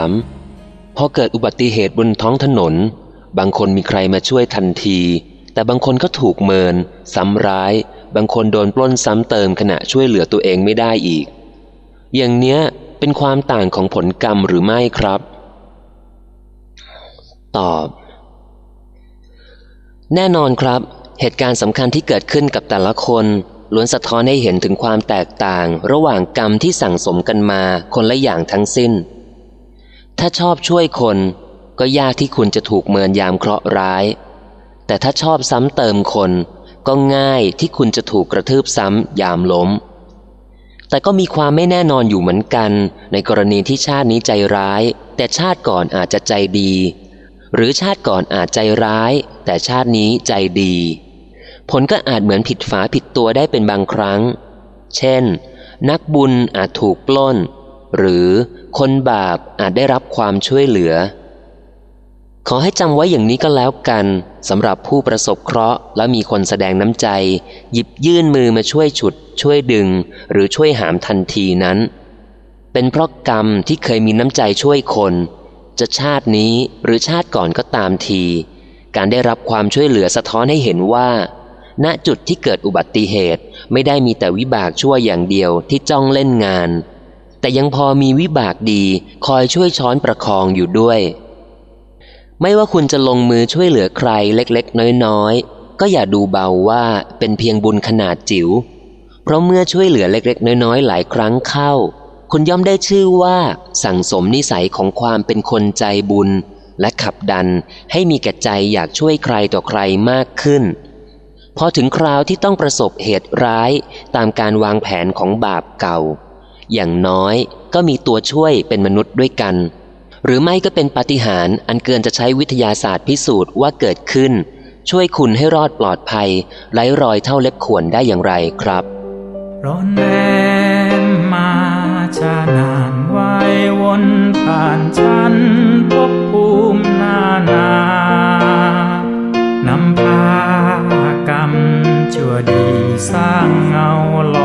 ามพอเกิดอุบัติเหตุบนท้องถนน บางคนมีใครมาช่วยทันที แต่บางคนก็ถูกเมิน ซ้ำร้าย บางคนโดนปล้นซ้ำเติมขณะช่วยเหลือตัวเองไม่ได้อีก อย่างเนี้ยเป็นความต่างของผลกรรมหรือไม่ครับ ตอบ แน่นอนครับ เหตุการณ์สำคัญที่เกิดขึ้นกับแต่ละคนล้วนสะท้อนให้เห็นถึงความแตกต่าง ระหว่างกรรมที่สั่งสมกันมาคนละอย่างทั้งสิ้น ถ้าชอบช่วยคน ก็ยากที่คุณจะถูกเมินยามเคราะห์ร้าย แต่ถ้าชอบซ้ำเติมคน ก็ง่ายที่คุณจะถูกกระทืบซ้ำยามล้ม แต่ก็มีความไม่แน่นอนอยู่เหมือนกัน ในกรณีที่ชาตินี้ใจร้าย แต่ชาติก่อนอาจจะใจดี หรือชาติก่อนอาจใจร้าย แต่ชาตินี้ใจดี ผลก็อาจเหมือนผิดฝาผิดตัวได้เป็นบางครั้ง เช่น นักบุญอาจถูกปล้น หรือคนบาปอาจได้รับความช่วยเหลือ ขอให้จำไว้อย่างนี้ก็แล้วกันสำหรับผู้ประสบเคราะห์และมีคนแสดงน้ำใจ หยิบยื่นมือมาช่วยฉุด ช่วยดึง หรือช่วยหามทันทีนั้น เป็นเพราะกรรมที่เคยมีน้ำใจช่วยคน จะชาตินี้หรือชาติก่อนก็ตามที การได้รับความช่วยเหลือสะท้อนให้เห็นว่าณจุดที่เกิดอุบัติเหตุไม่ได้มีแต่วิบากชั่วอย่างเดียวที่จ้องเล่นงาน แต่ยังพอมีวิบากดีคอยช่วยช้อนประคองอยู่ด้วย ไม่ว่าคุณจะลงมือช่วยเหลือใครเล็กๆ น้อยๆ ก็อย่าดูเบาว่าเป็นเพียงบุญขนาดจิ๋ว เพราะเมื่อช่วยเหลือเล็กๆ น้อยๆ หลายครั้งเข้า คุณย่อมได้ชื่อว่าสั่งสมนิสัยของความเป็นคนใจบุญ และขับดันให้มีแก่ใจอยากช่วยใครต่อใครมากขึ้นพอถึงคราวที่ต้องประสบเหตุร้ายตามการวางแผนของบาปเก่า อย่างน้อยก็มีตัวช่วยเป็นมนุษย์ด้วยกัน หรือไม่ก็เป็นปาฏิหาริย์อันเกินจะใช้วิทยาศาสตร์พิสูจน์ว่าเกิดขึ้น ช่วยคุณให้รอดปลอดภัย ไร้รอยเท่าเล็บข่วนได้อย่างไรครับร้อนแรมมาชานานวายวนผ่านฉันพบภูมินานานำพากรรมชั่วดีสร้างเงาหล